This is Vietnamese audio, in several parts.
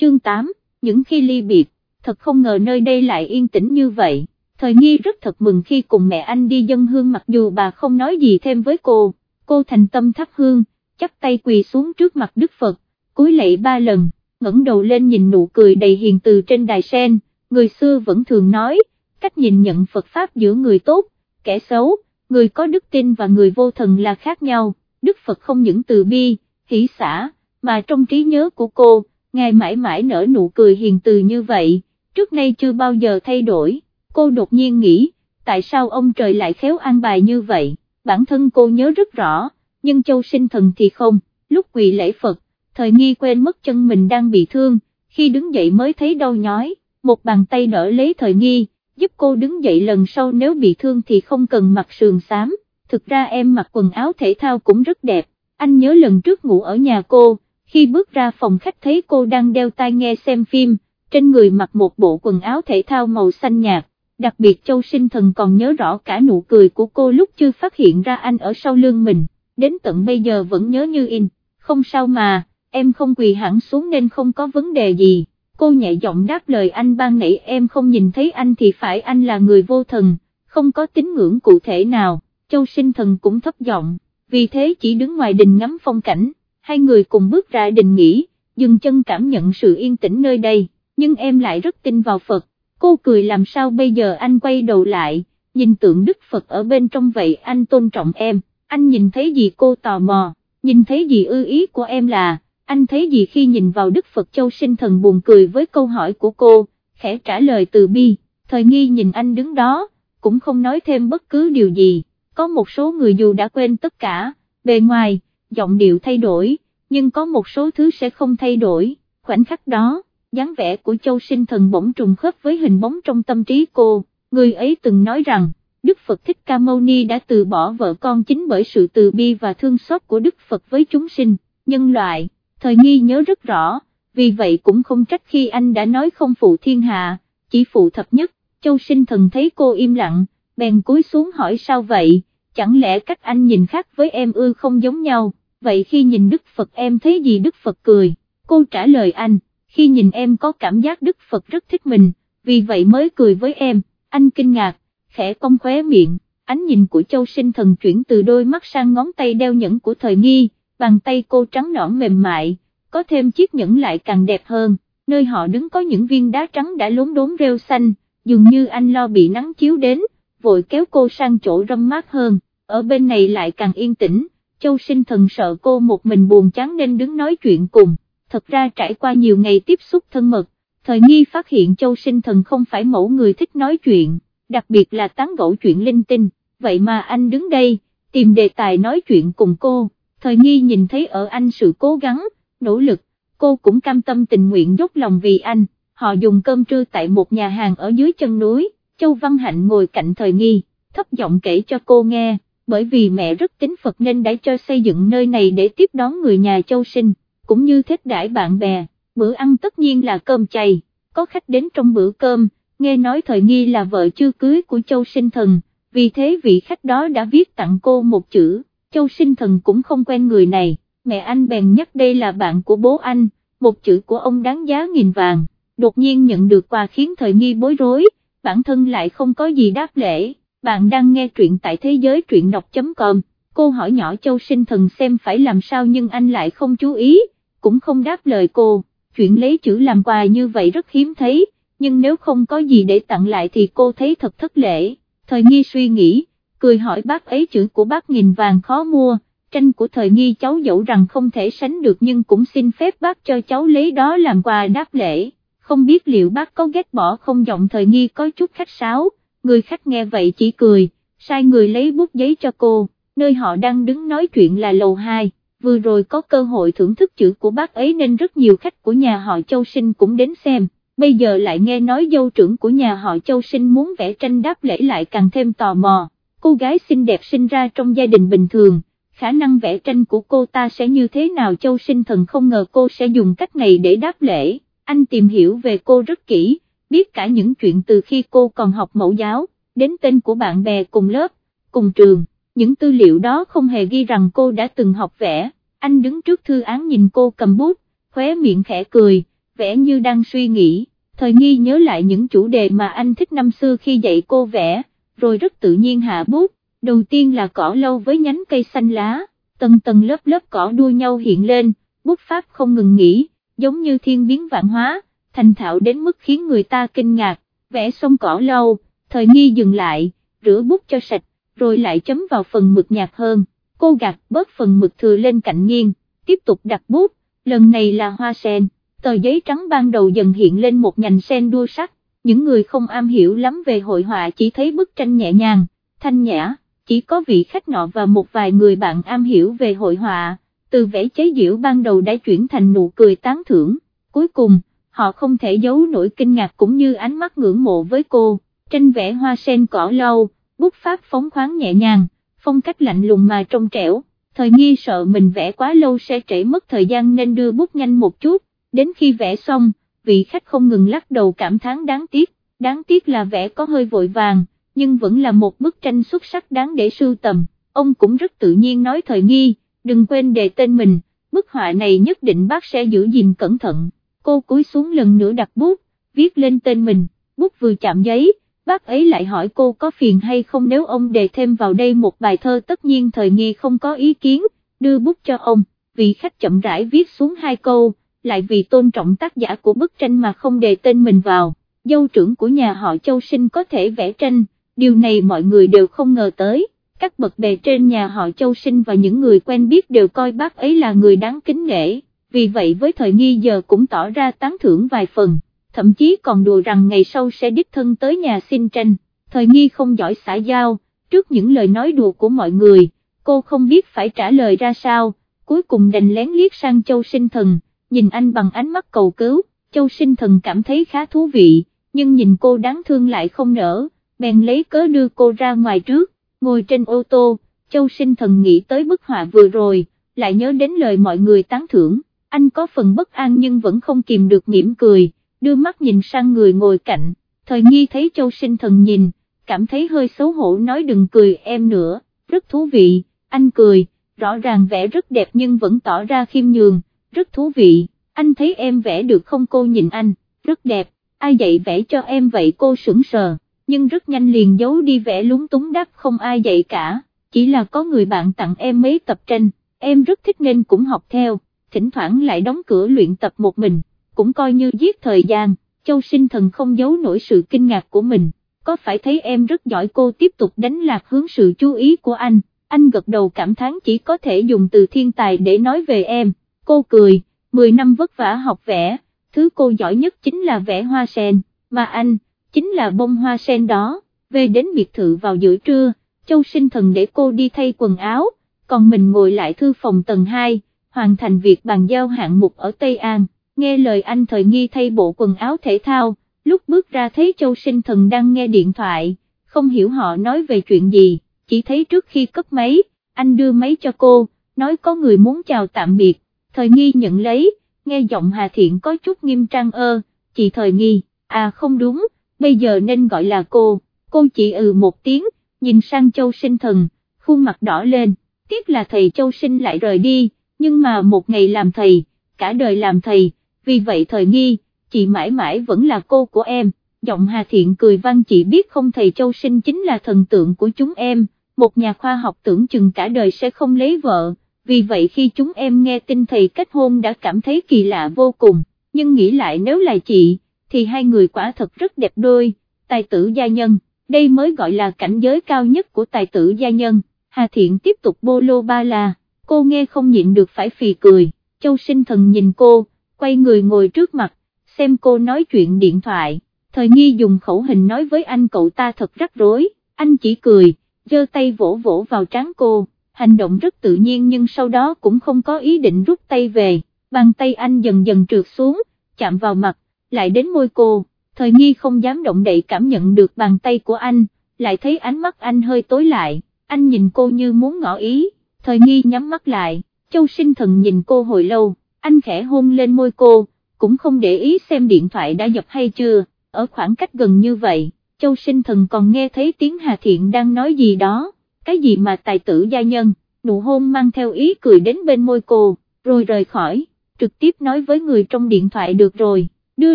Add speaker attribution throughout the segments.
Speaker 1: chương 8, những khi ly biệt, thật không ngờ nơi đây lại yên tĩnh như vậy, thời nghi rất thật mừng khi cùng mẹ anh đi dân hương mặc dù bà không nói gì thêm với cô, cô thành tâm thắp hương, chắp tay quỳ xuống trước mặt Đức Phật, cúi lạy ba lần, ngẩng đầu lên nhìn nụ cười đầy hiền từ trên đài sen, người xưa vẫn thường nói, cách nhìn nhận Phật Pháp giữa người tốt, kẻ xấu, người có đức tin và người vô thần là khác nhau, Đức Phật không những từ bi, hỷ xã, mà trong trí nhớ của cô, Ngài mãi mãi nở nụ cười hiền từ như vậy, trước nay chưa bao giờ thay đổi, cô đột nhiên nghĩ, tại sao ông trời lại khéo an bài như vậy, bản thân cô nhớ rất rõ, nhưng châu sinh thần thì không, lúc quỳ lễ Phật, thời nghi quên mất chân mình đang bị thương, khi đứng dậy mới thấy đau nhói, một bàn tay đỡ lấy thời nghi, giúp cô đứng dậy lần sau nếu bị thương thì không cần mặc sườn xám, thực ra em mặc quần áo thể thao cũng rất đẹp, anh nhớ lần trước ngủ ở nhà cô, khi bước ra phòng khách thấy cô đang đeo tai nghe xem phim, trên người mặc một bộ quần áo thể thao màu xanh nhạt, đặc biệt Châu Sinh Thần còn nhớ rõ cả nụ cười của cô lúc chưa phát hiện ra anh ở sau lưng mình, đến tận bây giờ vẫn nhớ như in, không sao mà, em không quỳ hẳn xuống nên không có vấn đề gì, cô nhẹ giọng đáp lời anh ban nãy em không nhìn thấy anh thì phải anh là người vô thần, không có tín ngưỡng cụ thể nào, Châu Sinh Thần cũng thấp giọng, vì thế chỉ đứng ngoài đình ngắm phong cảnh hai người cùng bước ra đình nghỉ, dừng chân cảm nhận sự yên tĩnh nơi đây, nhưng em lại rất tin vào Phật, cô cười làm sao bây giờ anh quay đầu lại, nhìn tượng Đức Phật ở bên trong vậy anh tôn trọng em, anh nhìn thấy gì cô tò mò, nhìn thấy gì ư ý của em là, anh thấy gì khi nhìn vào Đức Phật Châu sinh thần buồn cười với câu hỏi của cô, khẽ trả lời từ bi, thời nghi nhìn anh đứng đó, cũng không nói thêm bất cứ điều gì, có một số người dù đã quên tất cả, bề ngoài, giọng điệu thay đổi, nhưng có một số thứ sẽ không thay đổi, khoảnh khắc đó, dáng vẻ của Châu Sinh Thần bỗng trùng khớp với hình bóng trong tâm trí cô, người ấy từng nói rằng, Đức Phật Thích Ca Mâu Ni đã từ bỏ vợ con chính bởi sự từ bi và thương xót của Đức Phật với chúng sinh, nhân loại, thời nghi nhớ rất rõ, vì vậy cũng không trách khi anh đã nói không phụ thiên hạ, chỉ phụ thập nhất, Châu Sinh Thần thấy cô im lặng, bèn cúi xuống hỏi sao vậy, chẳng lẽ cách anh nhìn khác với em ư không giống nhau, vậy khi nhìn Đức Phật em thấy gì Đức Phật cười, cô trả lời anh, khi nhìn em có cảm giác Đức Phật rất thích mình, vì vậy mới cười với em, anh kinh ngạc, khẽ cong khóe miệng, ánh nhìn của châu sinh thần chuyển từ đôi mắt sang ngón tay đeo nhẫn của thời nghi, bàn tay cô trắng nõn mềm mại, có thêm chiếc nhẫn lại càng đẹp hơn, nơi họ đứng có những viên đá trắng đã lốm đốm rêu xanh, dường như anh lo bị nắng chiếu đến, vội kéo cô sang chỗ râm mát hơn. Ở bên này lại càng yên tĩnh, Châu sinh thần sợ cô một mình buồn chán nên đứng nói chuyện cùng, thật ra trải qua nhiều ngày tiếp xúc thân mật, thời nghi phát hiện Châu sinh thần không phải mẫu người thích nói chuyện, đặc biệt là tán gẫu chuyện linh tinh, vậy mà anh đứng đây, tìm đề tài nói chuyện cùng cô, thời nghi nhìn thấy ở anh sự cố gắng, nỗ lực, cô cũng cam tâm tình nguyện dốc lòng vì anh, họ dùng cơm trưa tại một nhà hàng ở dưới chân núi, Châu Văn Hạnh ngồi cạnh thời nghi, thấp giọng kể cho cô nghe bởi vì mẹ rất tính Phật nên đã cho xây dựng nơi này để tiếp đón người nhà châu sinh, cũng như thích đãi bạn bè, bữa ăn tất nhiên là cơm chay, có khách đến trong bữa cơm, nghe nói thời nghi là vợ chưa cưới của châu sinh thần, vì thế vị khách đó đã viết tặng cô một chữ, châu sinh thần cũng không quen người này, mẹ anh bèn nhắc đây là bạn của bố anh, một chữ của ông đáng giá nghìn vàng, đột nhiên nhận được quà khiến thời nghi bối rối, bản thân lại không có gì đáp lễ bạn đang nghe truyện tại thế giới truyện đọc.com, cô hỏi nhỏ châu sinh thần xem phải làm sao nhưng anh lại không chú ý, cũng không đáp lời cô, chuyện lấy chữ làm quà như vậy rất hiếm thấy, nhưng nếu không có gì để tặng lại thì cô thấy thật thất lễ, thời nghi suy nghĩ, cười hỏi bác ấy chữ của bác nghìn vàng khó mua, tranh của thời nghi cháu dẫu rằng không thể sánh được nhưng cũng xin phép bác cho cháu lấy đó làm quà đáp lễ, không biết liệu bác có ghét bỏ không giọng thời nghi có chút khách sáo người khách nghe vậy chỉ cười, sai người lấy bút giấy cho cô, nơi họ đang đứng nói chuyện là lầu 2, vừa rồi có cơ hội thưởng thức chữ của bác ấy nên rất nhiều khách của nhà họ Châu Sinh cũng đến xem, bây giờ lại nghe nói dâu trưởng của nhà họ Châu Sinh muốn vẽ tranh đáp lễ lại càng thêm tò mò, cô gái xinh đẹp sinh ra trong gia đình bình thường. Khả năng vẽ tranh của cô ta sẽ như thế nào Châu Sinh Thần không ngờ cô sẽ dùng cách này để đáp lễ, anh tìm hiểu về cô rất kỹ, biết cả những chuyện từ khi cô còn học mẫu giáo, đến tên của bạn bè cùng lớp, cùng trường, những tư liệu đó không hề ghi rằng cô đã từng học vẽ, anh đứng trước thư án nhìn cô cầm bút, khóe miệng khẽ cười, vẽ như đang suy nghĩ, thời nghi nhớ lại những chủ đề mà anh thích năm xưa khi dạy cô vẽ, rồi rất tự nhiên hạ bút, đầu tiên là cỏ lâu với nhánh cây xanh lá, tầng tầng lớp lớp cỏ đua nhau hiện lên, bút pháp không ngừng nghỉ, giống như thiên biến vạn hóa, thành thạo đến mức khiến người ta kinh ngạc, vẽ xong cỏ lâu, thời nghi dừng lại, rửa bút cho sạch, rồi lại chấm vào phần mực nhạt hơn, cô gạt bớt phần mực thừa lên cạnh nghiêng, tiếp tục đặt bút, lần này là hoa sen, tờ giấy trắng ban đầu dần hiện lên một nhành sen đua sắc, những người không am hiểu lắm về hội họa chỉ thấy bức tranh nhẹ nhàng, thanh nhã, chỉ có vị khách nọ và một vài người bạn am hiểu về hội họa, từ vẽ chế diễu ban đầu đã chuyển thành nụ cười tán thưởng, cuối cùng, họ không thể giấu nổi kinh ngạc cũng như ánh mắt ngưỡng mộ với cô, tranh vẽ hoa sen cỏ lâu, bút pháp phóng khoáng nhẹ nhàng, phong cách lạnh lùng mà trong trẻo, thời nghi sợ mình vẽ quá lâu sẽ trễ mất thời gian nên đưa bút nhanh một chút, đến khi vẽ xong, vị khách không ngừng lắc đầu cảm thán đáng tiếc, đáng tiếc là vẽ có hơi vội vàng, nhưng vẫn là một bức tranh xuất sắc đáng để sưu tầm, ông cũng rất tự nhiên nói thời nghi, đừng quên đề tên mình, bức họa này nhất định bác sẽ giữ gìn cẩn thận, cô cúi xuống lần nữa đặt bút, viết lên tên mình, bút vừa chạm giấy, bác ấy lại hỏi cô có phiền hay không nếu ông đề thêm vào đây một bài thơ tất nhiên thời nghi không có ý kiến, đưa bút cho ông, vị khách chậm rãi viết xuống hai câu, lại vì tôn trọng tác giả của bức tranh mà không đề tên mình vào, dâu trưởng của nhà họ Châu Sinh có thể vẽ tranh, điều này mọi người đều không ngờ tới, các bậc bề trên nhà họ Châu Sinh và những người quen biết đều coi bác ấy là người đáng kính nể, vì vậy với thời nghi giờ cũng tỏ ra tán thưởng vài phần thậm chí còn đùa rằng ngày sau sẽ đích thân tới nhà xin tranh, thời nghi không giỏi xã giao, trước những lời nói đùa của mọi người, cô không biết phải trả lời ra sao, cuối cùng đành lén liếc sang châu sinh thần, nhìn anh bằng ánh mắt cầu cứu, châu sinh thần cảm thấy khá thú vị, nhưng nhìn cô đáng thương lại không nỡ, bèn lấy cớ đưa cô ra ngoài trước, ngồi trên ô tô, châu sinh thần nghĩ tới bức họa vừa rồi, lại nhớ đến lời mọi người tán thưởng, anh có phần bất an nhưng vẫn không kìm được mỉm cười đưa mắt nhìn sang người ngồi cạnh, thời nghi thấy châu sinh thần nhìn, cảm thấy hơi xấu hổ nói đừng cười em nữa, rất thú vị, anh cười, rõ ràng vẽ rất đẹp nhưng vẫn tỏ ra khiêm nhường, rất thú vị, anh thấy em vẽ được không cô nhìn anh, rất đẹp, ai dạy vẽ cho em vậy cô sững sờ, nhưng rất nhanh liền giấu đi vẽ lúng túng đáp không ai dạy cả, chỉ là có người bạn tặng em mấy tập tranh, em rất thích nên cũng học theo, thỉnh thoảng lại đóng cửa luyện tập một mình cũng coi như giết thời gian, châu sinh thần không giấu nổi sự kinh ngạc của mình, có phải thấy em rất giỏi cô tiếp tục đánh lạc hướng sự chú ý của anh, anh gật đầu cảm thán chỉ có thể dùng từ thiên tài để nói về em, cô cười, 10 năm vất vả học vẽ, thứ cô giỏi nhất chính là vẽ hoa sen, mà anh, chính là bông hoa sen đó, về đến biệt thự vào giữa trưa, châu sinh thần để cô đi thay quần áo, còn mình ngồi lại thư phòng tầng 2, hoàn thành việc bàn giao hạng mục ở Tây An. Nghe lời anh thời nghi thay bộ quần áo thể thao, lúc bước ra thấy châu sinh thần đang nghe điện thoại, không hiểu họ nói về chuyện gì, chỉ thấy trước khi cất máy, anh đưa máy cho cô, nói có người muốn chào tạm biệt, thời nghi nhận lấy, nghe giọng Hà Thiện có chút nghiêm trang ơ, chị thời nghi, à không đúng, bây giờ nên gọi là cô, cô chỉ ừ một tiếng, nhìn sang châu sinh thần, khuôn mặt đỏ lên, tiếc là thầy châu sinh lại rời đi, nhưng mà một ngày làm thầy, cả đời làm thầy, vì vậy thời nghi, chị mãi mãi vẫn là cô của em, giọng Hà Thiện cười vang chị biết không thầy Châu Sinh chính là thần tượng của chúng em, một nhà khoa học tưởng chừng cả đời sẽ không lấy vợ, vì vậy khi chúng em nghe tin thầy kết hôn đã cảm thấy kỳ lạ vô cùng, nhưng nghĩ lại nếu là chị, thì hai người quả thật rất đẹp đôi, tài tử gia nhân, đây mới gọi là cảnh giới cao nhất của tài tử gia nhân, Hà Thiện tiếp tục bô lô ba la, cô nghe không nhịn được phải phì cười, Châu Sinh thần nhìn cô, quay người ngồi trước mặt, xem cô nói chuyện điện thoại, thời nghi dùng khẩu hình nói với anh cậu ta thật rắc rối, anh chỉ cười, giơ tay vỗ vỗ vào trán cô, hành động rất tự nhiên nhưng sau đó cũng không có ý định rút tay về, bàn tay anh dần dần trượt xuống, chạm vào mặt, lại đến môi cô, thời nghi không dám động đậy cảm nhận được bàn tay của anh, lại thấy ánh mắt anh hơi tối lại, anh nhìn cô như muốn ngỏ ý, thời nghi nhắm mắt lại, châu sinh thần nhìn cô hồi lâu anh khẽ hôn lên môi cô, cũng không để ý xem điện thoại đã dập hay chưa, ở khoảng cách gần như vậy, châu sinh thần còn nghe thấy tiếng Hà Thiện đang nói gì đó, cái gì mà tài tử gia nhân, nụ hôn mang theo ý cười đến bên môi cô, rồi rời khỏi, trực tiếp nói với người trong điện thoại được rồi, đưa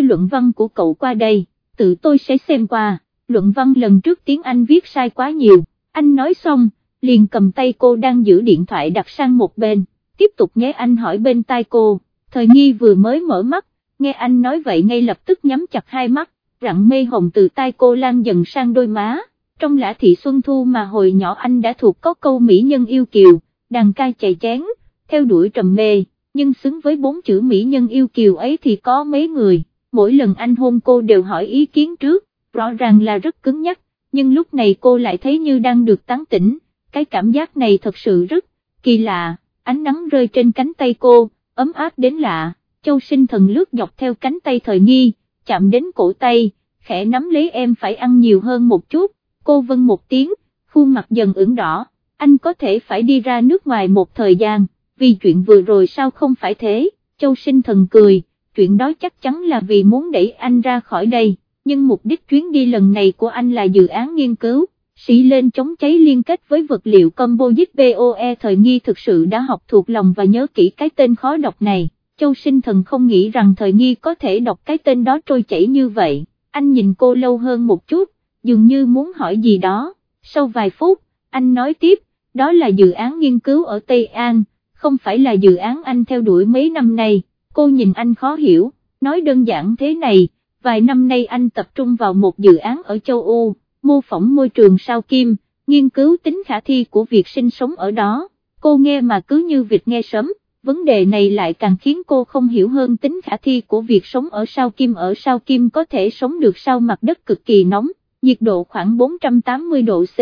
Speaker 1: luận văn của cậu qua đây, tự tôi sẽ xem qua, luận văn lần trước tiếng Anh viết sai quá nhiều, anh nói xong, liền cầm tay cô đang giữ điện thoại đặt sang một bên, tiếp tục nhé anh hỏi bên tai cô, thời nghi vừa mới mở mắt, nghe anh nói vậy ngay lập tức nhắm chặt hai mắt, rặng mê hồng từ tai cô lan dần sang đôi má, trong lã thị xuân thu mà hồi nhỏ anh đã thuộc có câu mỹ nhân yêu kiều, đàn ca chạy chén, theo đuổi trầm mê, nhưng xứng với bốn chữ mỹ nhân yêu kiều ấy thì có mấy người, mỗi lần anh hôn cô đều hỏi ý kiến trước, rõ ràng là rất cứng nhắc, nhưng lúc này cô lại thấy như đang được tán tỉnh, cái cảm giác này thật sự rất kỳ lạ, ánh nắng rơi trên cánh tay cô, ấm áp đến lạ, châu sinh thần lướt dọc theo cánh tay thời nghi, chạm đến cổ tay, khẽ nắm lấy em phải ăn nhiều hơn một chút, cô vâng một tiếng, khuôn mặt dần ửng đỏ, anh có thể phải đi ra nước ngoài một thời gian, vì chuyện vừa rồi sao không phải thế, châu sinh thần cười, chuyện đó chắc chắn là vì muốn đẩy anh ra khỏi đây, nhưng mục đích chuyến đi lần này của anh là dự án nghiên cứu, sĩ lên chống cháy liên kết với vật liệu composite BOE thời nghi thực sự đã học thuộc lòng và nhớ kỹ cái tên khó đọc này, châu sinh thần không nghĩ rằng thời nghi có thể đọc cái tên đó trôi chảy như vậy, anh nhìn cô lâu hơn một chút, dường như muốn hỏi gì đó, sau vài phút, anh nói tiếp, đó là dự án nghiên cứu ở Tây An, không phải là dự án anh theo đuổi mấy năm nay, cô nhìn anh khó hiểu, nói đơn giản thế này, vài năm nay anh tập trung vào một dự án ở châu Âu, mô phỏng môi trường sao kim, nghiên cứu tính khả thi của việc sinh sống ở đó, cô nghe mà cứ như việc nghe sớm, vấn đề này lại càng khiến cô không hiểu hơn tính khả thi của việc sống ở sao kim. Ở sao kim có thể sống được sau mặt đất cực kỳ nóng, nhiệt độ khoảng 480 độ C,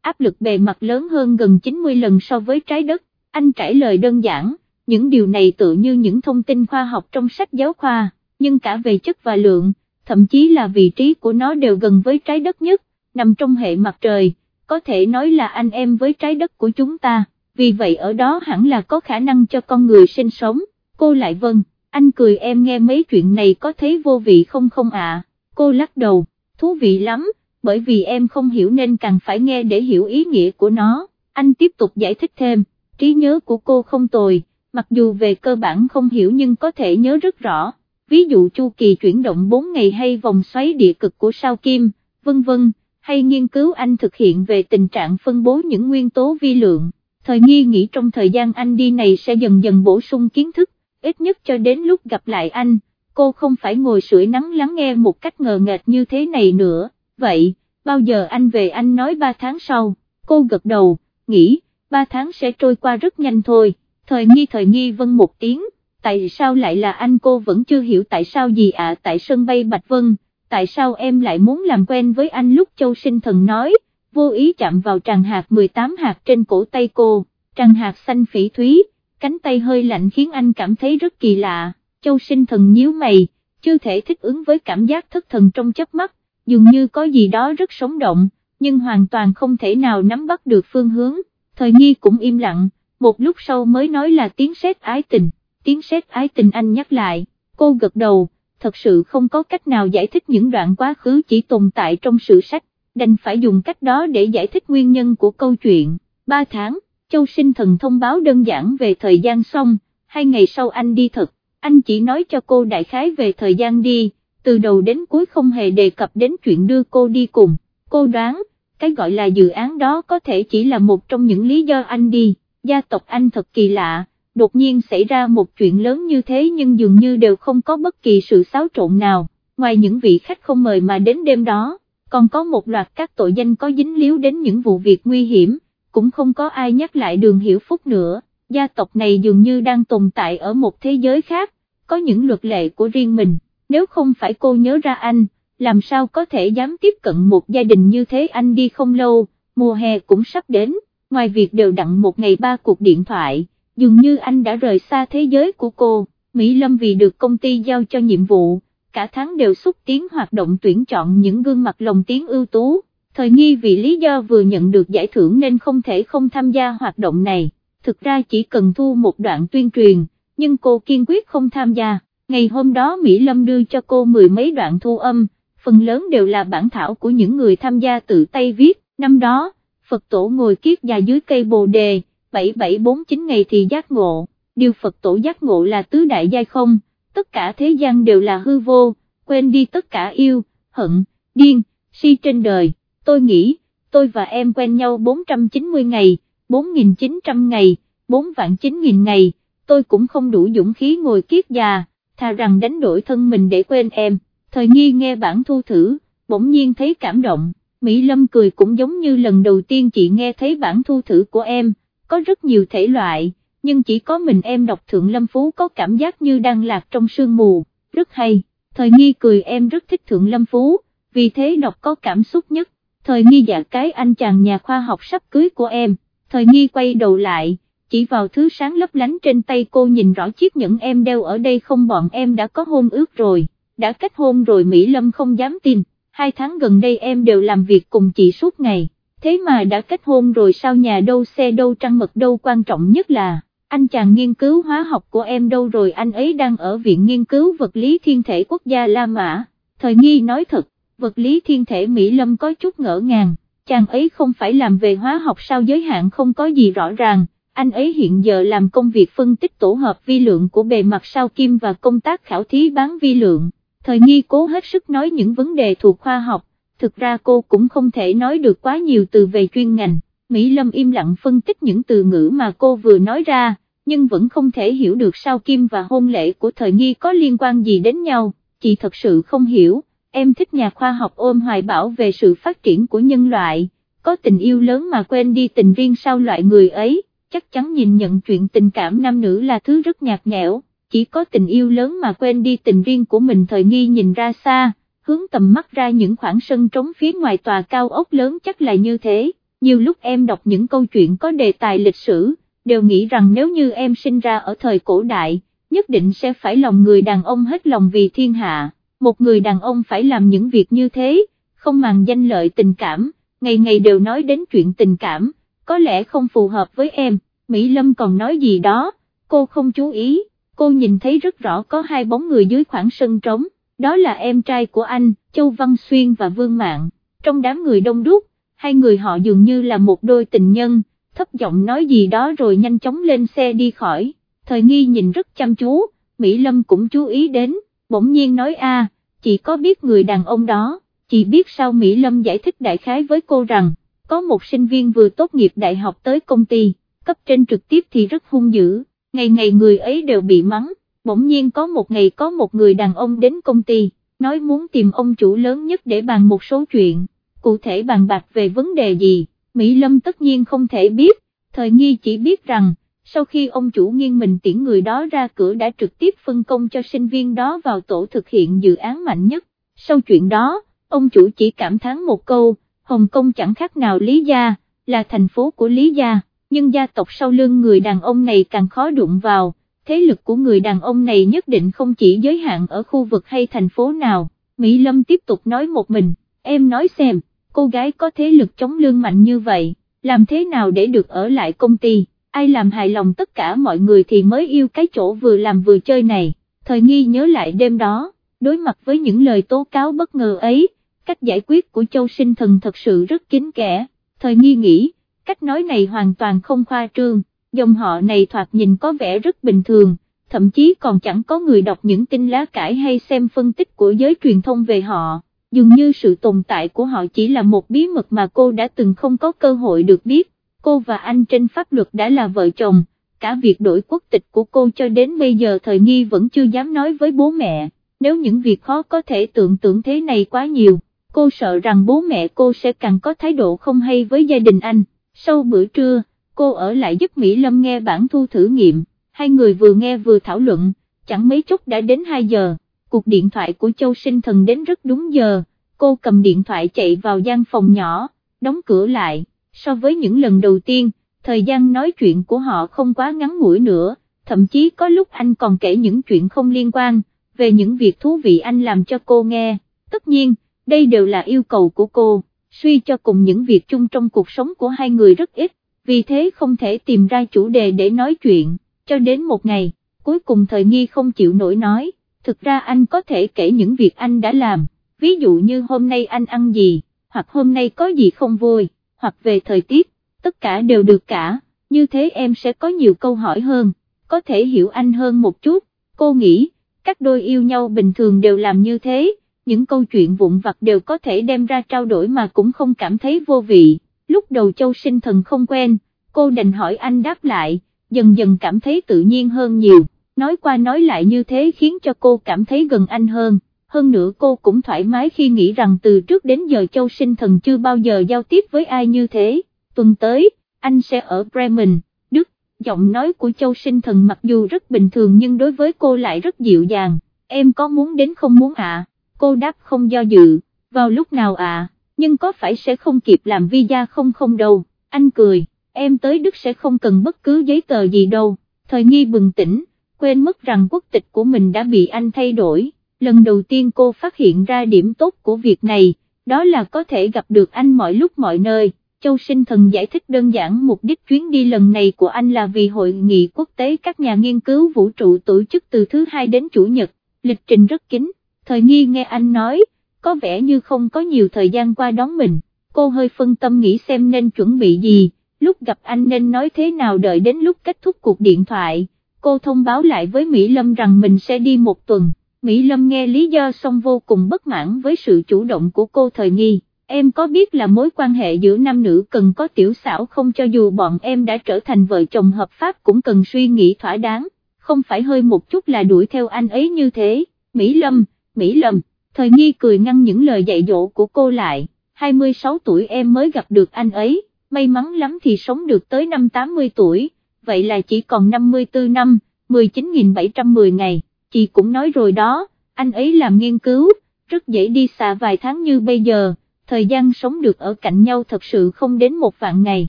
Speaker 1: áp lực bề mặt lớn hơn gần 90 lần so với trái đất, anh trải lời đơn giản, những điều này tự như những thông tin khoa học trong sách giáo khoa, nhưng cả về chất và lượng, thậm chí là vị trí của nó đều gần với trái đất nhất, nằm trong hệ mặt trời, có thể nói là anh em với trái đất của chúng ta, vì vậy ở đó hẳn là có khả năng cho con người sinh sống, cô lại vâng, anh cười em nghe mấy chuyện này có thấy vô vị không không ạ, cô lắc đầu, thú vị lắm, bởi vì em không hiểu nên càng phải nghe để hiểu ý nghĩa của nó, anh tiếp tục giải thích thêm, trí nhớ của cô không tồi, mặc dù về cơ bản không hiểu nhưng có thể nhớ rất rõ, ví dụ chu kỳ chuyển động 4 ngày hay vòng xoáy địa cực của sao kim, vân vân, hay nghiên cứu anh thực hiện về tình trạng phân bố những nguyên tố vi lượng. Thời nghi nghĩ trong thời gian anh đi này sẽ dần dần bổ sung kiến thức, ít nhất cho đến lúc gặp lại anh, cô không phải ngồi sưởi nắng lắng nghe một cách ngờ nghệch như thế này nữa, vậy, bao giờ anh về anh nói 3 tháng sau, cô gật đầu, nghĩ, 3 tháng sẽ trôi qua rất nhanh thôi, thời nghi thời nghi vân một tiếng, tại sao lại là anh? Cô vẫn chưa hiểu tại sao gì ạ? Tại sân bay Bạch Vân, tại sao em lại muốn làm quen với anh lúc châu sinh thần nói, vô ý chạm vào tràng hạt 18 hạt trên cổ tay cô, tràng hạt xanh phỉ thúy, cánh tay hơi lạnh khiến anh cảm thấy rất kỳ lạ, châu sinh thần nhíu mày, chưa thể thích ứng với cảm giác thất thần trong chớp mắt, dường như có gì đó rất sống động, nhưng hoàn toàn không thể nào nắm bắt được phương hướng, thời nghi cũng im lặng, một lúc sau mới nói là tiếng sét ái tình, tiếng sét ái tình anh nhắc lại, cô gật đầu, thật sự không có cách nào giải thích những đoạn quá khứ chỉ tồn tại trong sự sách, đành phải dùng cách đó để giải thích nguyên nhân của câu chuyện. Ba tháng, Châu Sinh Thần thông báo đơn giản về thời gian xong, hai ngày sau anh đi thật, anh chỉ nói cho cô đại khái về thời gian đi, từ đầu đến cuối không hề đề cập đến chuyện đưa cô đi cùng, cô đoán, cái gọi là dự án đó có thể chỉ là một trong những lý do anh đi, gia tộc anh thật kỳ lạ đột nhiên xảy ra một chuyện lớn như thế nhưng dường như đều không có bất kỳ sự xáo trộn nào, ngoài những vị khách không mời mà đến đêm đó, còn có một loạt các tội danh có dính líu đến những vụ việc nguy hiểm, cũng không có ai nhắc lại đường hiểu phúc nữa, gia tộc này dường như đang tồn tại ở một thế giới khác, có những luật lệ của riêng mình, nếu không phải cô nhớ ra anh, làm sao có thể dám tiếp cận một gia đình như thế anh đi không lâu, mùa hè cũng sắp đến, ngoài việc đều đặn một ngày ba cuộc điện thoại dường như anh đã rời xa thế giới của cô, Mỹ Lâm vì được công ty giao cho nhiệm vụ, cả tháng đều xúc tiến hoạt động tuyển chọn những gương mặt lồng tiếng ưu tú, thời nghi vì lý do vừa nhận được giải thưởng nên không thể không tham gia hoạt động này, thực ra chỉ cần thu một đoạn tuyên truyền, nhưng cô kiên quyết không tham gia, ngày hôm đó Mỹ Lâm đưa cho cô mười mấy đoạn thu âm, phần lớn đều là bản thảo của những người tham gia tự tay viết, năm đó, Phật tổ ngồi kiết già dưới cây bồ đề, 7749 ngày thì giác ngộ, điều Phật tổ giác ngộ là tứ đại giai không, tất cả thế gian đều là hư vô, quên đi tất cả yêu, hận, điên, si trên đời, tôi nghĩ, tôi và em quen nhau 490 ngày, 4.900 ngày, 4 vạn 9.000 ngày, tôi cũng không đủ dũng khí ngồi kiết già, thà rằng đánh đổi thân mình để quên em, thời nghi nghe bản thu thử, bỗng nhiên thấy cảm động, Mỹ Lâm cười cũng giống như lần đầu tiên chị nghe thấy bản thu thử của em, có rất nhiều thể loại, nhưng chỉ có mình em đọc Thượng Lâm Phú có cảm giác như đang lạc trong sương mù, rất hay, thời nghi cười em rất thích Thượng Lâm Phú, vì thế đọc có cảm xúc nhất, thời nghi dạ cái anh chàng nhà khoa học sắp cưới của em, thời nghi quay đầu lại, chỉ vào thứ sáng lấp lánh trên tay cô nhìn rõ chiếc nhẫn em đeo ở đây không bọn em đã có hôn ước rồi, đã kết hôn rồi Mỹ Lâm không dám tin, hai tháng gần đây em đều làm việc cùng chị suốt ngày, thế mà đã kết hôn rồi sao nhà đâu xe đâu trăng mật đâu quan trọng nhất là, anh chàng nghiên cứu hóa học của em đâu rồi anh ấy đang ở Viện Nghiên cứu Vật lý Thiên thể Quốc gia La Mã, thời nghi nói thật, vật lý thiên thể Mỹ Lâm có chút ngỡ ngàng, chàng ấy không phải làm về hóa học sao giới hạn không có gì rõ ràng anh ấy hiện giờ làm công việc phân tích tổ hợp vi lượng của bề mặt sao kim và công tác khảo thí bán vi lượng, thời nghi cố hết sức nói những vấn đề thuộc khoa học, thực ra cô cũng không thể nói được quá nhiều từ về chuyên ngành, Mỹ Lâm im lặng phân tích những từ ngữ mà cô vừa nói ra, nhưng vẫn không thể hiểu được sao kim và hôn lễ của thời nghi có liên quan gì đến nhau, chị thật sự không hiểu, em thích nhà khoa học ôm hoài bảo về sự phát triển của nhân loại, có tình yêu lớn mà quên đi tình riêng sao loại người ấy. Chắc chắn nhìn nhận chuyện tình cảm nam nữ là thứ rất nhạt nhẽo, chỉ có tình yêu lớn mà quên đi tình riêng của mình thời nghi nhìn ra xa, hướng tầm mắt ra những khoảng sân trống phía ngoài tòa cao ốc lớn chắc là như thế, nhiều lúc em đọc những câu chuyện có đề tài lịch sử, đều nghĩ rằng nếu như em sinh ra ở thời cổ đại, nhất định sẽ phải lòng người đàn ông hết lòng vì thiên hạ, một người đàn ông phải làm những việc như thế, không màng danh lợi tình cảm, ngày ngày đều nói đến chuyện tình cảm có lẽ không phù hợp với em, Mỹ Lâm còn nói gì đó, cô không chú ý, cô nhìn thấy rất rõ có hai bóng người dưới khoảng sân trống, đó là em trai của anh, Châu Văn Xuyên và Vương Mạng, trong đám người đông đúc, hai người họ dường như là một đôi tình nhân, thấp giọng nói gì đó rồi nhanh chóng lên xe đi khỏi, thời nghi nhìn rất chăm chú, Mỹ Lâm cũng chú ý đến, bỗng nhiên nói a, chị có biết người đàn ông đó, chị biết sao Mỹ Lâm giải thích đại khái với cô rằng, có một sinh viên vừa tốt nghiệp đại học tới công ty, cấp trên trực tiếp thì rất hung dữ, ngày ngày người ấy đều bị mắng, bỗng nhiên có một ngày có một người đàn ông đến công ty, nói muốn tìm ông chủ lớn nhất để bàn một số chuyện, cụ thể bàn bạc về vấn đề gì, Mỹ Lâm tất nhiên không thể biết, thời nghi chỉ biết rằng, sau khi ông chủ nghiêng mình tiễn người đó ra cửa đã trực tiếp phân công cho sinh viên đó vào tổ thực hiện dự án mạnh nhất, sau chuyện đó, ông chủ chỉ cảm thán một câu, Hồng Kông chẳng khác nào Lý Gia, là thành phố của Lý Gia, nhưng gia tộc sau lưng người đàn ông này càng khó đụng vào, thế lực của người đàn ông này nhất định không chỉ giới hạn ở khu vực hay thành phố nào, Mỹ Lâm tiếp tục nói một mình, em nói xem, cô gái có thế lực chống lương mạnh như vậy, làm thế nào để được ở lại công ty, ai làm hài lòng tất cả mọi người thì mới yêu cái chỗ vừa làm vừa chơi này, thời nghi nhớ lại đêm đó, đối mặt với những lời tố cáo bất ngờ ấy, cách giải quyết của châu sinh thần thật sự rất kín kẽ, thời nghi nghĩ, cách nói này hoàn toàn không khoa trương, dòng họ này thoạt nhìn có vẻ rất bình thường, thậm chí còn chẳng có người đọc những tin lá cải hay xem phân tích của giới truyền thông về họ, dường như sự tồn tại của họ chỉ là một bí mật mà cô đã từng không có cơ hội được biết, cô và anh trên pháp luật đã là vợ chồng, cả việc đổi quốc tịch của cô cho đến bây giờ thời nghi vẫn chưa dám nói với bố mẹ, nếu những việc khó có thể tưởng tượng thế này quá nhiều cô sợ rằng bố mẹ cô sẽ càng có thái độ không hay với gia đình anh. Sau bữa trưa, cô ở lại giúp Mỹ Lâm nghe bản thu thử nghiệm, hai người vừa nghe vừa thảo luận, chẳng mấy chốc đã đến 2 giờ, cuộc điện thoại của Châu Sinh Thần đến rất đúng giờ, cô cầm điện thoại chạy vào gian phòng nhỏ, đóng cửa lại, so với những lần đầu tiên, thời gian nói chuyện của họ không quá ngắn ngủi nữa, thậm chí có lúc anh còn kể những chuyện không liên quan, về những việc thú vị anh làm cho cô nghe, tất nhiên, đây đều là yêu cầu của cô, suy cho cùng những việc chung trong cuộc sống của hai người rất ít, vì thế không thể tìm ra chủ đề để nói chuyện, cho đến một ngày, cuối cùng thời nghi không chịu nổi nói, thực ra anh có thể kể những việc anh đã làm, ví dụ như hôm nay anh ăn gì, hoặc hôm nay có gì không vui, hoặc về thời tiết, tất cả đều được cả, như thế em sẽ có nhiều câu hỏi hơn có thể hiểu anh hơn một chút, cô nghĩ, các đôi yêu nhau bình thường đều làm như thế, những câu chuyện vụn vặt đều có thể đem ra trao đổi mà cũng không cảm thấy vô vị, lúc đầu châu sinh thần không quen, cô đành hỏi anh đáp lại, dần dần cảm thấy tự nhiên hơn nhiều, nói qua nói lại như thế khiến cho cô cảm thấy gần anh hơn. Hơn nữa cô cũng thoải mái khi nghĩ rằng từ trước đến giờ châu sinh thần chưa bao giờ giao tiếp với ai như thế, tuần tới, anh sẽ ở Bremen, Đức, giọng nói của châu sinh thần mặc dù rất bình thường nhưng đối với cô lại rất dịu dàng, em có muốn đến không muốn ạ, cô đáp không do dự, vào lúc nào ạ, nhưng có phải sẽ không kịp làm visa không không đâu, anh cười, em tới Đức sẽ không cần bất cứ giấy tờ gì đâu, thời nghi bừng tỉnh, quên mất rằng quốc tịch của mình đã bị anh thay đổi, lần đầu tiên cô phát hiện ra điểm tốt của việc này, đó là có thể gặp được anh mọi lúc mọi nơi. Châu Sinh Thần giải thích đơn giản mục đích chuyến đi lần này của anh là vì hội nghị quốc tế các nhà nghiên cứu vũ trụ tổ chức từ thứ hai đến chủ nhật, lịch trình rất kín, thời nghi nghe anh nói, có vẻ như không có nhiều thời gian qua đón mình, cô hơi phân tâm nghĩ xem nên chuẩn bị gì, lúc gặp anh nên nói thế nào đợi đến lúc kết thúc cuộc điện thoại, cô thông báo lại với Mỹ Lâm rằng mình sẽ đi một tuần, Mỹ Lâm nghe lý do xong vô cùng bất mãn với sự chủ động của cô thời nghi. Em có biết là mối quan hệ giữa nam nữ cần có tiểu xảo không cho dù bọn em đã trở thành vợ chồng hợp pháp cũng cần suy nghĩ thỏa đáng, không phải hơi một chút là đuổi theo anh ấy như thế, Mỹ Lâm, Mỹ Lâm, thời nghi cười ngăn những lời dạy dỗ của cô lại, 26 tuổi em mới gặp được anh ấy, may mắn lắm thì sống được tới năm 80 tuổi, vậy là chỉ còn 54 năm, 19.710 ngày, chị cũng nói rồi đó, anh ấy làm nghiên cứu, rất dễ đi xa vài tháng như bây giờ. Thời gian sống được ở cạnh nhau thật sự không đến một vạn ngày,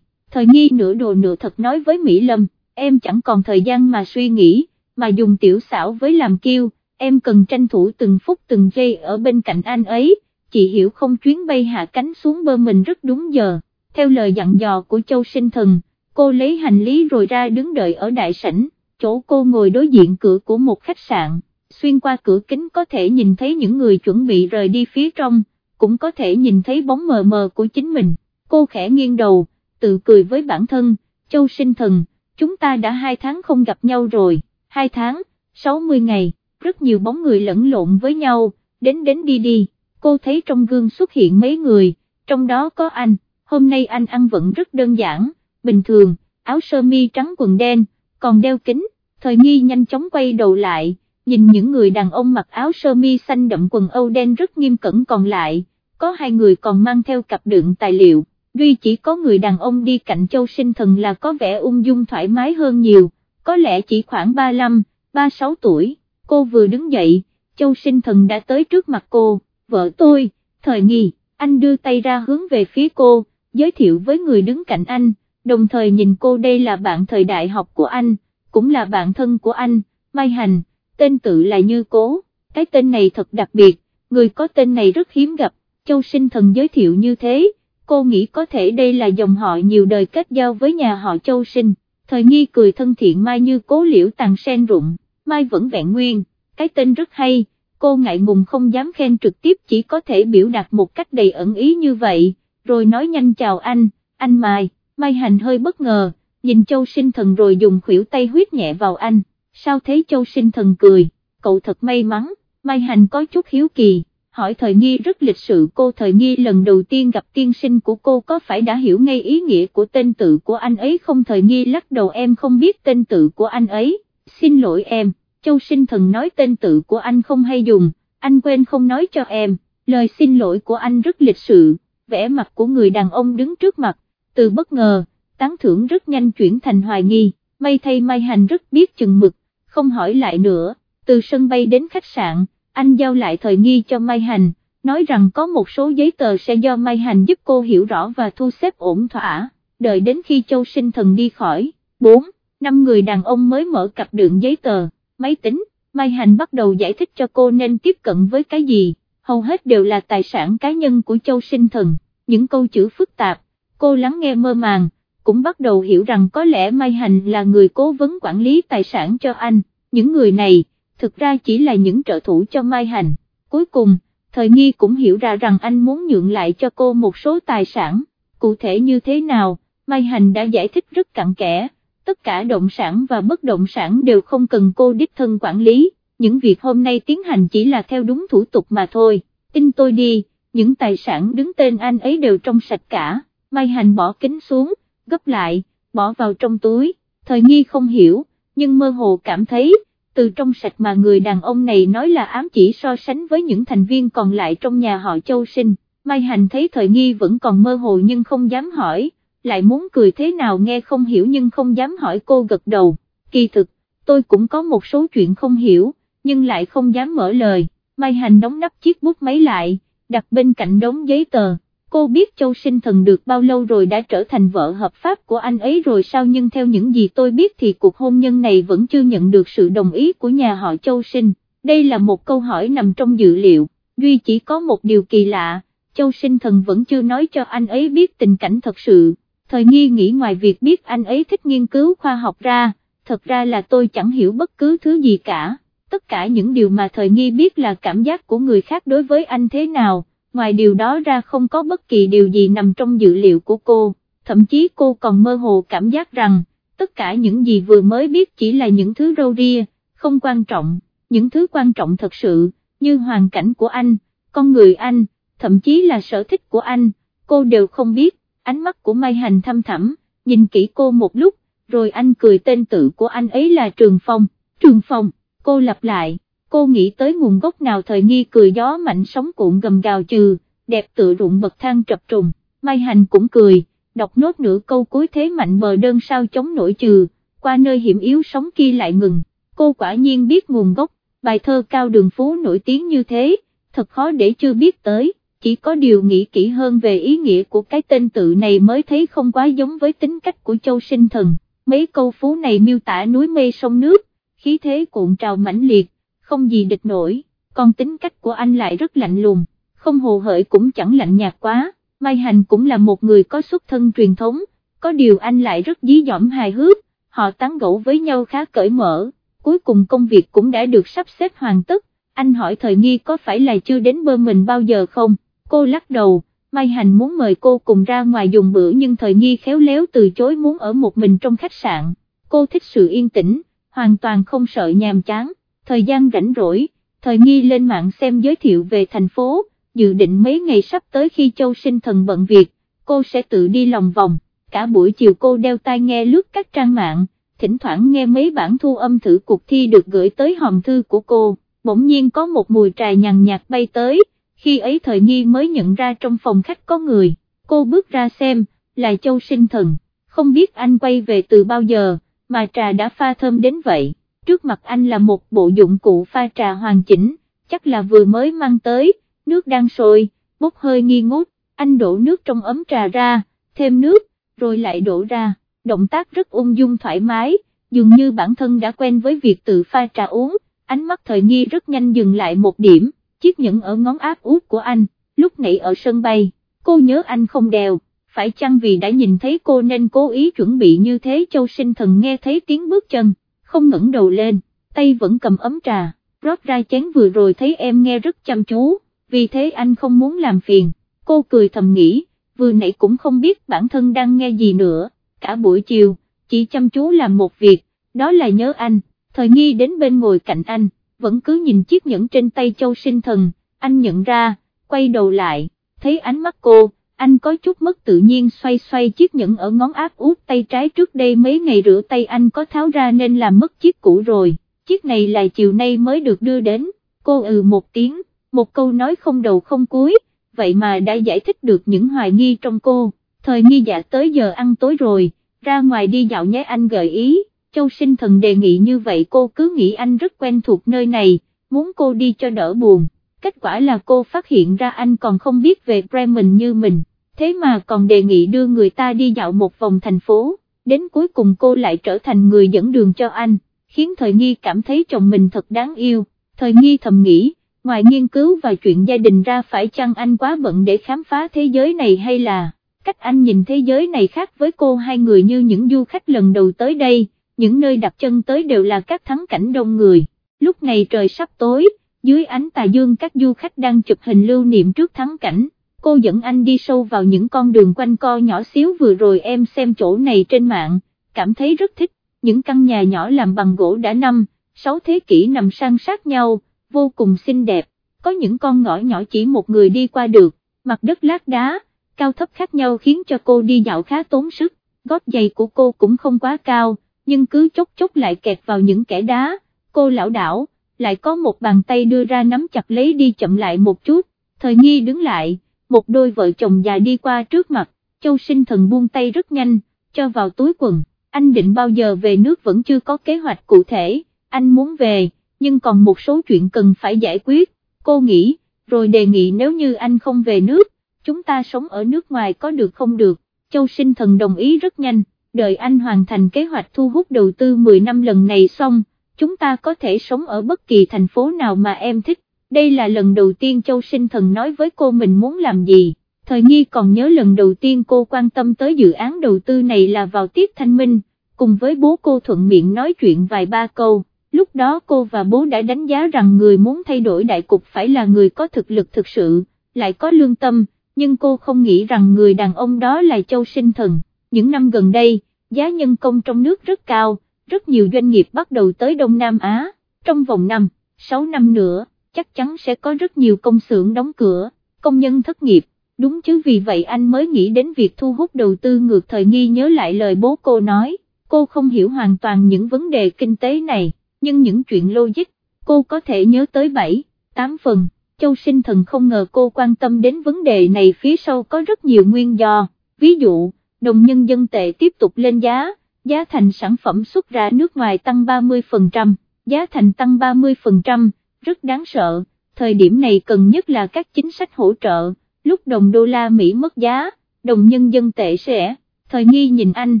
Speaker 1: thời nghi nửa đồ nửa thật nói với Mỹ Lâm, em chẳng còn thời gian mà suy nghĩ, mà dùng tiểu xảo với làm kiêu, em cần tranh thủ từng phút từng giây ở bên cạnh anh ấy, chị hiểu không? Chuyến bay hạ cánh xuống bơ mình rất đúng giờ, theo lời dặn dò của Châu Sinh Thần, cô lấy hành lý rồi ra đứng đợi ở đại sảnh, chỗ cô ngồi đối diện cửa của một khách sạn, xuyên qua cửa kính có thể nhìn thấy những người chuẩn bị rời đi phía trong cũng có thể nhìn thấy bóng mờ mờ của chính mình, cô khẽ nghiêng đầu, tự cười với bản thân, châu sinh thần, chúng ta đã hai tháng không gặp nhau rồi, hai tháng, 60 ngày, rất nhiều bóng người lẫn lộn với nhau, đến đến đi đi, cô thấy trong gương xuất hiện mấy người, trong đó có anh, hôm nay anh ăn vẫn rất đơn giản, bình thường, áo sơ mi trắng quần đen, còn đeo kính, thời nghi nhanh chóng quay đầu lại, nhìn những người đàn ông mặc áo sơ mi xanh đậm quần âu đen rất nghiêm cẩn còn lại, có hai người còn mang theo cặp đựng tài liệu, duy chỉ có người đàn ông đi cạnh châu sinh thần là có vẻ ung dung thoải mái hơn nhiều, có lẽ chỉ khoảng 35, 36 tuổi, cô vừa đứng dậy, châu sinh thần đã tới trước mặt cô, vợ tôi, thời nghi, anh đưa tay ra hướng về phía cô, giới thiệu với người đứng cạnh anh, đồng thời nhìn cô đây là bạn thời đại học của anh, cũng là bạn thân của anh, Mai Hành, tên tự là Như Cố, cái tên này thật đặc biệt, người có tên này rất hiếm gặp, Châu sinh thần giới thiệu như thế, cô nghĩ có thể đây là dòng họ nhiều đời kết giao với nhà họ Châu sinh, thời nghi cười thân thiện Mai như cố liễu tàn sen rụng, Mai vẫn vẹn nguyên, cái tên rất hay, cô ngại ngùng không dám khen trực tiếp chỉ có thể biểu đạt một cách đầy ẩn ý như vậy, rồi nói nhanh chào anh, anh Mai, Mai Hành hơi bất ngờ, nhìn Châu sinh thần rồi dùng khuỷu tay huyết nhẹ vào anh, sao thấy Châu sinh thần cười, cậu thật may mắn, Mai Hành có chút hiếu kỳ hỏi thời nghi rất lịch sự cô thời nghi lần đầu tiên gặp tiên sinh của cô có phải đã hiểu ngay ý nghĩa của tên tự của anh ấy không? Thời nghi lắc đầu em không biết tên tự của anh ấy, xin lỗi em, châu sinh thần nói tên tự của anh không hay dùng, anh quên không nói cho em, lời xin lỗi của anh rất lịch sự, vẻ mặt của người đàn ông đứng trước mặt, từ bất ngờ, tán thưởng rất nhanh chuyển thành hoài nghi, may thay Mai Hành rất biết chừng mực, không hỏi lại nữa, từ sân bay đến khách sạn anh giao lại thời nghi cho Mai Hành, nói rằng có một số giấy tờ sẽ do Mai Hành giúp cô hiểu rõ và thu xếp ổn thỏa, đợi đến khi Châu Sinh Thần đi khỏi, 4, năm người đàn ông mới mở cặp đựng giấy tờ, máy tính, Mai Hành bắt đầu giải thích cho cô nên tiếp cận với cái gì, hầu hết đều là tài sản cá nhân của Châu Sinh Thần, những câu chữ phức tạp, cô lắng nghe mơ màng, cũng bắt đầu hiểu rằng có lẽ Mai Hành là người cố vấn quản lý tài sản cho anh, những người này, thực ra chỉ là những trợ thủ cho Mai Hành. Cuối cùng, thời nghi cũng hiểu ra rằng anh muốn nhượng lại cho cô một số tài sản, cụ thể như thế nào, Mai Hành đã giải thích rất cặn kẽ, tất cả động sản và bất động sản đều không cần cô đích thân quản lý, những việc hôm nay tiến hành chỉ là theo đúng thủ tục mà thôi, tin tôi đi, những tài sản đứng tên anh ấy đều trong sạch cả, Mai Hành bỏ kính xuống, gấp lại, bỏ vào trong túi, thời nghi không hiểu, nhưng mơ hồ cảm thấy, từ trong sạch mà người đàn ông này nói là ám chỉ so sánh với những thành viên còn lại trong nhà họ Châu Sinh, Mai Hành thấy thời nghi vẫn còn mơ hồ nhưng không dám hỏi, lại muốn cười thế nào nghe không hiểu nhưng không dám hỏi cô gật đầu, kỳ thực, tôi cũng có một số chuyện không hiểu, nhưng lại không dám mở lời, Mai Hành đóng nắp chiếc bút máy lại, đặt bên cạnh đống giấy tờ, cô biết Châu Sinh Thần được bao lâu rồi đã trở thành vợ hợp pháp của anh ấy rồi sao nhưng theo những gì tôi biết thì cuộc hôn nhân này vẫn chưa nhận được sự đồng ý của nhà họ Châu Sinh, đây là một câu hỏi nằm trong dự liệu, Duy chỉ có một điều kỳ lạ, Châu Sinh Thần vẫn chưa nói cho anh ấy biết tình cảnh thật sự, thời nghi nghĩ ngoài việc biết anh ấy thích nghiên cứu khoa học ra, thật ra là tôi chẳng hiểu bất cứ thứ gì cả, tất cả những điều mà thời nghi biết là cảm giác của người khác đối với anh thế nào ngoài điều đó ra không có bất kỳ điều gì nằm trong dự liệu của cô, thậm chí cô còn mơ hồ cảm giác rằng, tất cả những gì vừa mới biết chỉ là những thứ râu ria, không quan trọng, những thứ quan trọng thật sự, như hoàn cảnh của anh, con người anh, thậm chí là sở thích của anh, cô đều không biết, ánh mắt của Mai Hành thăm thẳm, nhìn kỹ cô một lúc, rồi anh cười tên tự của anh ấy là Trường Phong, Trường Phong, cô lặp lại, cô nghĩ tới nguồn gốc nào thời nghi cười gió mạnh sóng cuộn gầm gào trừ, đẹp tự rụng bậc thang trập trùng, Mai Hành cũng cười, đọc nốt nửa câu cuối thế mạnh bờ đơn sao chống nổi trừ, qua nơi hiểm yếu sóng kia lại ngừng, cô quả nhiên biết nguồn gốc, bài thơ cao đường phố nổi tiếng như thế, thật khó để chưa biết tới, chỉ có điều nghĩ kỹ hơn về ý nghĩa của cái tên tự này mới thấy không quá giống với tính cách của châu sinh thần, mấy câu phú này miêu tả núi mê sông nước, khí thế cuộn trào mãnh liệt, không gì địch nổi, còn tính cách của anh lại rất lạnh lùng, không hồ hởi cũng chẳng lạnh nhạt quá, Mai Hành cũng là một người có xuất thân truyền thống, có điều anh lại rất dí dỏm hài hước, họ tán gẫu với nhau khá cởi mở, cuối cùng công việc cũng đã được sắp xếp hoàn tất, anh hỏi thời nghi có phải là chưa đến bơ mình bao giờ không, cô lắc đầu. Mai Hành muốn mời cô cùng ra ngoài dùng bữa nhưng thời nghi khéo léo từ chối muốn ở một mình trong khách sạn, cô thích sự yên tĩnh, hoàn toàn không sợ nhàm chán, thời gian rảnh rỗi, thời nghi lên mạng xem giới thiệu về thành phố, dự định mấy ngày sắp tới khi châu sinh thần bận việc, cô sẽ tự đi lòng vòng, cả buổi chiều cô đeo tai nghe lướt các trang mạng, thỉnh thoảng nghe mấy bản thu âm thử cuộc thi được gửi tới hòm thư của cô, bỗng nhiên có một mùi trà nhàn nhạt bay tới, khi ấy thời nghi mới nhận ra trong phòng khách có người, cô bước ra xem, là châu sinh thần, không biết anh quay về từ bao giờ, mà trà đã pha thơm đến vậy. Trước mặt anh là một bộ dụng cụ pha trà hoàn chỉnh, chắc là vừa mới mang tới, nước đang sôi, bốc hơi nghi ngút, anh đổ nước trong ấm trà ra, thêm nước, rồi lại đổ ra, động tác rất ung dung thoải mái, dường như bản thân đã quen với việc tự pha trà uống, ánh mắt thời nghi rất nhanh dừng lại một điểm, chiếc nhẫn ở ngón áp út của anh, lúc nãy ở sân bay, cô nhớ anh không đèo, phải chăng vì đã nhìn thấy cô nên cố ý chuẩn bị như thế châu sinh thần nghe thấy tiếng bước chân không ngẩng đầu lên, tay vẫn cầm ấm trà, rót ra chén vừa rồi thấy em nghe rất chăm chú, vì thế anh không muốn làm phiền, cô cười thầm nghĩ, vừa nãy cũng không biết bản thân đang nghe gì nữa, cả buổi chiều, chỉ chăm chú làm một việc, đó là nhớ anh, thời nghi đến bên ngồi cạnh anh, vẫn cứ nhìn chiếc nhẫn trên tay châu sinh thần, anh nhận ra, quay đầu lại, thấy ánh mắt cô, anh có chút mất tự nhiên xoay xoay chiếc nhẫn ở ngón áp út tay trái trước đây mấy ngày rửa tay anh có tháo ra nên làm mất chiếc cũ rồi, chiếc này là chiều nay mới được đưa đến, cô ừ một tiếng, một câu nói không đầu không cuối, vậy mà đã giải thích được những hoài nghi trong cô, thời nghi dạ tới giờ ăn tối rồi, ra ngoài đi dạo nhé anh gợi ý, châu sinh thần đề nghị như vậy cô cứ nghĩ anh rất quen thuộc nơi này, muốn cô đi cho đỡ buồn, kết quả là cô phát hiện ra anh còn không biết về Bremen như mình thế mà còn đề nghị đưa người ta đi dạo một vòng thành phố, đến cuối cùng cô lại trở thành người dẫn đường cho anh, khiến thời nghi cảm thấy chồng mình thật đáng yêu, thời nghi thầm nghĩ, ngoài nghiên cứu và chuyện gia đình ra phải chăng anh quá bận để khám phá thế giới này hay là, cách anh nhìn thế giới này khác với cô hai người như những du khách lần đầu tới đây, những nơi đặt chân tới đều là các thắng cảnh đông người, lúc này trời sắp tối, dưới ánh tà dương các du khách đang chụp hình lưu niệm trước thắng cảnh. Cô dẫn anh đi sâu vào những con đường quanh co nhỏ xíu vừa rồi em xem chỗ này trên mạng, cảm thấy rất thích, những căn nhà nhỏ làm bằng gỗ đã năm, sáu thế kỷ nằm sang sát nhau, vô cùng xinh đẹp, có những con ngõ nhỏ chỉ một người đi qua được, mặt đất lát đá, cao thấp khác nhau khiến cho cô đi dạo khá tốn sức, gót giày của cô cũng không quá cao, nhưng cứ chốc chốc lại kẹt vào những kẻ đá, cô lão đảo, lại có một bàn tay đưa ra nắm chặt lấy đi chậm lại một chút, thời nghi đứng lại, một đôi vợ chồng già đi qua trước mặt, châu sinh thần buông tay rất nhanh, cho vào túi quần, anh định bao giờ về nước vẫn chưa có kế hoạch cụ thể, anh muốn về, nhưng còn một số chuyện cần phải giải quyết, cô nghĩ, rồi đề nghị nếu như anh không về nước, chúng ta sống ở nước ngoài có được không được, châu sinh thần đồng ý rất nhanh, đợi anh hoàn thành kế hoạch thu hút đầu tư 10 năm lần này xong, chúng ta có thể sống ở bất kỳ thành phố nào mà em thích, đây là lần đầu tiên châu sinh thần nói với cô mình muốn làm gì. Thời nghi còn nhớ lần đầu tiên cô quan tâm tới dự án đầu tư này là vào tiết thanh minh, cùng với bố cô thuận miệng nói chuyện vài ba câu, lúc đó cô và bố đã đánh giá rằng người muốn thay đổi đại cục phải là người có thực lực thực sự, lại có lương tâm, nhưng cô không nghĩ rằng người đàn ông đó là châu sinh thần. Những năm gần đây, giá nhân công trong nước rất cao, rất nhiều doanh nghiệp bắt đầu tới Đông Nam Á, trong vòng 5, 6 năm nữa, chắc chắn sẽ có rất nhiều công xưởng đóng cửa, công nhân thất nghiệp, đúng chứ vì vậy anh mới nghĩ đến việc thu hút đầu tư ngược thời nghi nhớ lại lời bố cô nói, cô không hiểu hoàn toàn những vấn đề kinh tế này, nhưng những chuyện logic, cô có thể nhớ tới 7, 8 phần. Châu sinh thần không ngờ cô quan tâm đến vấn đề này phía sau có rất nhiều nguyên do, ví dụ, đồng nhân dân tệ tiếp tục lên giá, giá thành sản phẩm xuất ra nước ngoài tăng 30%, giá thành tăng 30%, rất đáng sợ, thời điểm này cần nhất là các chính sách hỗ trợ, lúc đồng đô la Mỹ mất giá, đồng nhân dân tệ sẽ, thời nghi nhìn anh,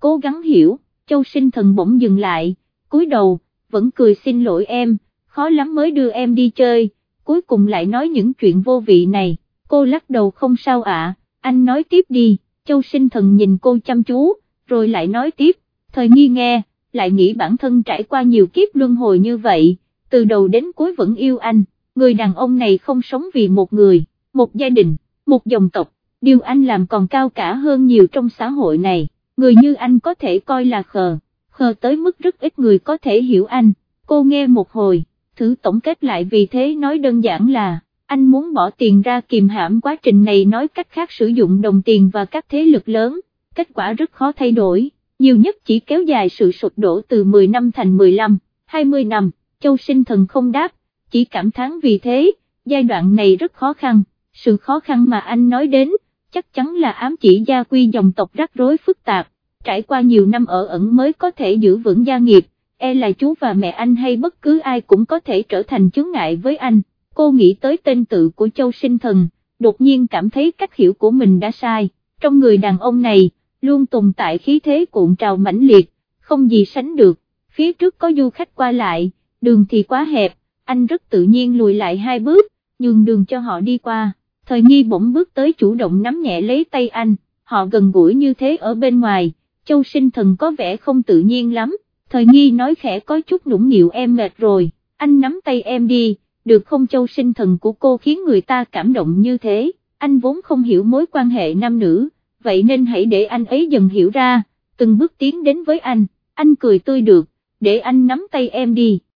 Speaker 1: cố gắng hiểu, châu sinh thần bỗng dừng lại, cúi đầu, vẫn cười xin lỗi em, khó lắm mới đưa em đi chơi cuối cùng lại nói những chuyện vô vị này, cô lắc đầu không sao ạ, anh nói tiếp đi, châu sinh thần nhìn cô chăm chú, rồi lại nói tiếp, thời nghi nghe, lại nghĩ bản thân trải qua nhiều kiếp luân hồi như vậy, từ đầu đến cuối vẫn yêu anh, người đàn ông này không sống vì một người, một gia đình, một dòng tộc, điều anh làm còn cao cả hơn nhiều trong xã hội này, người như anh có thể coi là khờ, khờ tới mức rất ít người có thể hiểu anh, cô nghe một hồi thử tổng kết lại vì thế nói đơn giản là, anh muốn bỏ tiền ra kìm hãm quá trình này nói cách khác sử dụng đồng tiền và các thế lực lớn, kết quả rất khó thay đổi, nhiều nhất chỉ kéo dài sự sụp đổ từ 10 năm thành 15, 20 năm, châu sinh thần không đáp, chỉ cảm thán vì thế, giai đoạn này rất khó khăn, sự khó khăn mà anh nói đến, chắc chắn là ám chỉ gia quy dòng tộc rắc rối phức tạp, trải qua nhiều năm ở ẩn mới có thể giữ vững gia nghiệp e là chú và mẹ anh hay bất cứ ai cũng có thể trở thành chướng ngại với anh, cô nghĩ tới tên tự của Châu Sinh Thần, đột nhiên cảm thấy cách hiểu của mình đã sai, trong người đàn ông này, luôn tồn tại khí thế cuộn trào mãnh liệt, không gì sánh được, phía trước có du khách qua lại, đường thì quá hẹp, anh rất tự nhiên lùi lại hai bước, nhường đường cho họ đi qua, thời nghi bỗng bước tới chủ động nắm nhẹ lấy tay anh, họ gần gũi như thế ở bên ngoài, Châu Sinh Thần có vẻ không tự nhiên lắm thời nghi nói khẽ có chút nũng nịu em mệt rồi, anh nắm tay em đi, được không châu sinh thần của cô khiến người ta cảm động như thế, anh vốn không hiểu mối quan hệ nam nữ, vậy nên hãy để anh ấy dần hiểu ra, từng bước tiến đến với anh, anh cười tươi được, để anh nắm tay em đi.